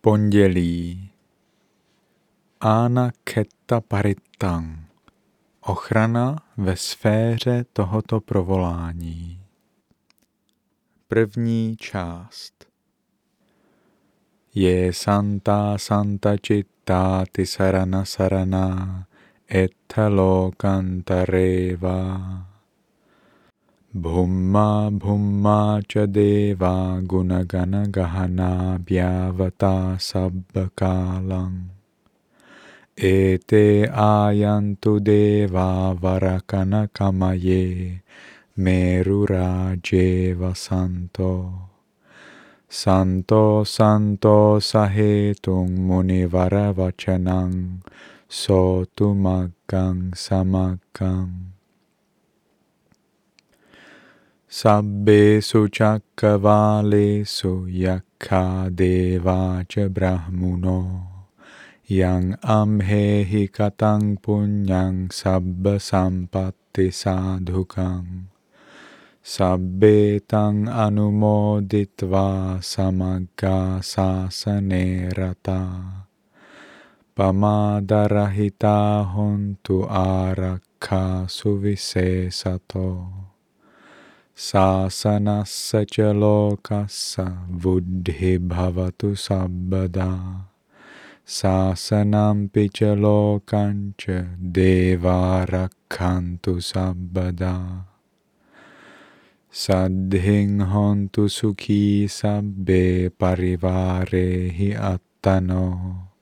Pondělí. Ána Ketta Paritang Ochrana ve sféře tohoto provolání. První část. Je santa santa citta tisarana sarana etalokantareva भुम्मा भुम्मा च देवा गुणगणगहनाभ्यावता सब्बकालम् एते आयन्तु देवा वरकनकमये मेरुराजे वसन्तो सन्तो सन्तो सहेतुं मुनिवरवचनं सोतुमग्गं समग्गम् Sabbe suchakkavale su yakha deva cha brahmuno. Yang amhehi katang punyang sabba sampatti sadhukang. Sabbe tang anumoditva samagga sasane rata. Pamadarahita hontu arakha suvisesato Ca lokassa buddhi bhavatu sabbada. Sasanampi ca lokanca deva rakhantu sabbada. Saddhing hontu sukhi sabbe parivare hi attano.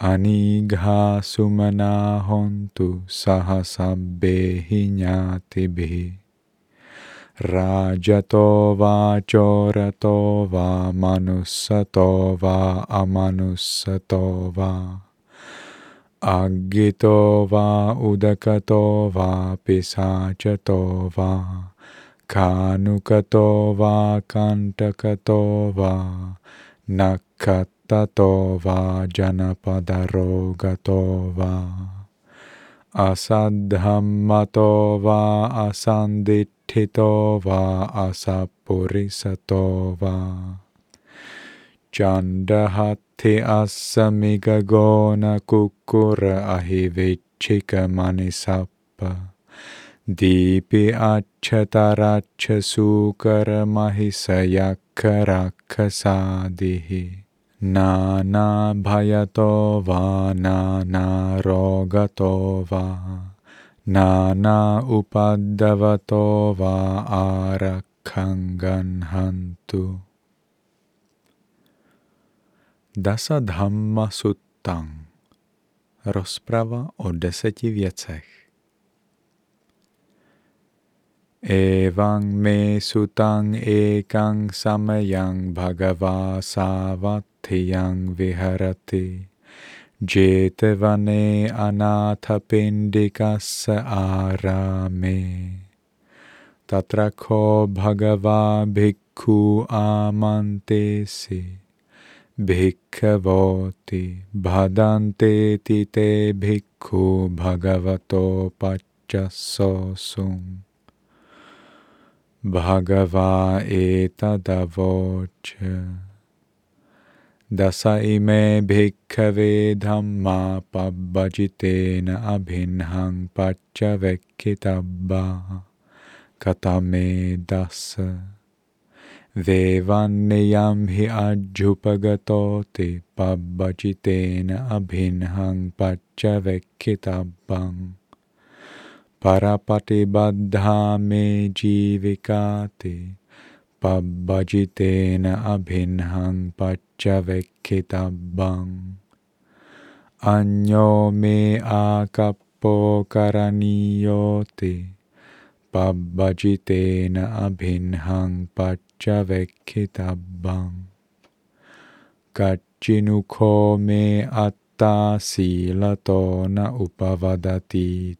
Anigha sumana hontu saha sabbe hi nyatibhi. Rajato va chorato va manussato va amanussato va Aggito va udakato va pisachato va Kanukato va kantakato va Nakattato va janapadarogato va Asadhammato va asanditthito va asapurisato va. Chandahati asamigagona kukura ahivichika manisappa. Dipi achataracha sukara mahisayakkaraka sadihi. Nana bhayato va nana rogato va Nana upadavato va arakhangan hantu. Dasa Dhamma Suttang Rozprava o deseti věcech. Evang me sutang ekang samayang bhagava savathiyang viharati जेतवने अनाथपिण्डिकस्स आरामे। तत्र खो भगवा भिक्खु आमन्तेसि भिक्खवोति भदन्तेति ते भिक्खु भगवतो पच्चसोऽसु। भगवा एतदवोच्य दस इमे भिखवे धम्म पब्बचितेन अभिन्हं पच्च वेक्खितब्बा कथमे दस। देवान्यं हि अज्युपगतोति पब्बचितेन अभिन्हं पच्च वेक्खितब्बं परपतिबद्धा मे जीविकाति pabbajitena abhinhang pacchavekkitabang. Anyo me akappo karaniyoti pabbajitena abhinhang pacchavekkitabang. Kachinukho me atta silato na upavadati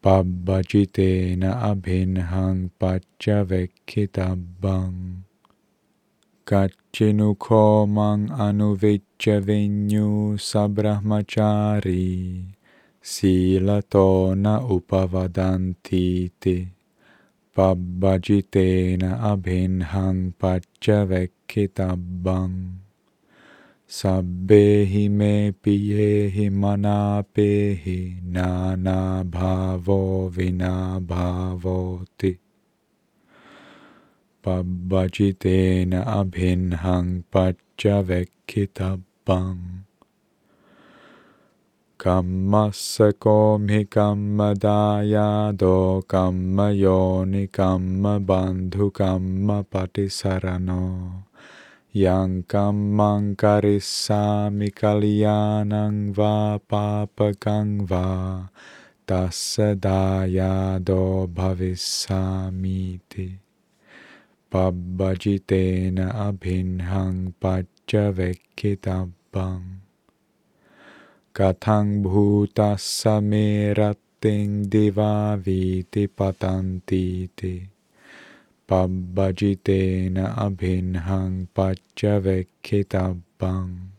pabbajitena abhinhang pacchavekkitabang. Kachinukho mang anuvicca vinyu sabrahmachari silato na upavadantiti pabbajitena abhinhang pacchavekkitabang. सबे ही मे पिये ही मना पे ही नाना भावो विना भावोति पब्बचितेन अभिन्हं पच्च वेक्षितब्बम् कम्मस कौमि कम दायादो कम योनि कम बंधु कम पटिशरण kammang karissami kalyanang va papakang va tassa dayado bhavissamiti. Pabbajitena abhinhang paccavekkitabhang. Katang bhutassa meratting divaviti patantiti. Pabbajitena abhinhang paccavekkitabhang.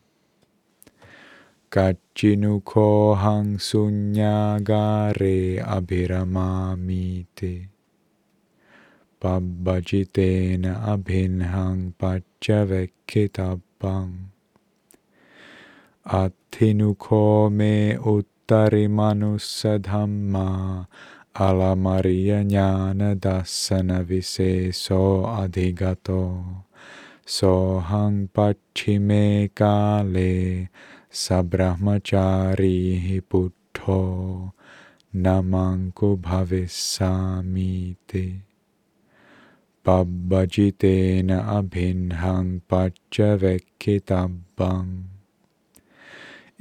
Kacchinuko hang sunyagare abhiramamiti. Pabbajitena abhinhang paccavekkitabhang. Athinuko me uttarimanussa dhamma Alamariya jnana dasana viseso adhigato. Sohang pachime kale sabrahmachari puttho namanku bhavissamiti.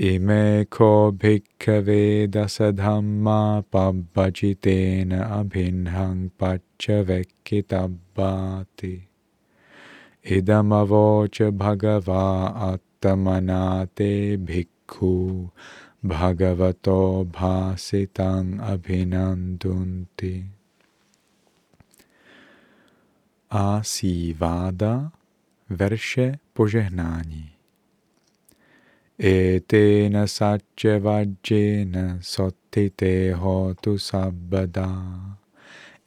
Imeko bhikkave dasadhamma pabbajitena abhinhang pacchavekkitabbati. Idamavoca bhagava attamanate bhikkhu bhagavato bhasitang abhinandunti. Así váda, verše požehnání. Satyavajjena sottite hotu sabbada.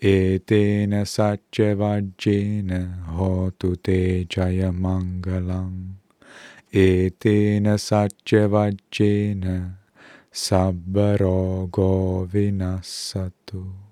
Etena satyavajjena hotu te jaya mangalam. Etena satyavajjena sabbarogo vinasatu.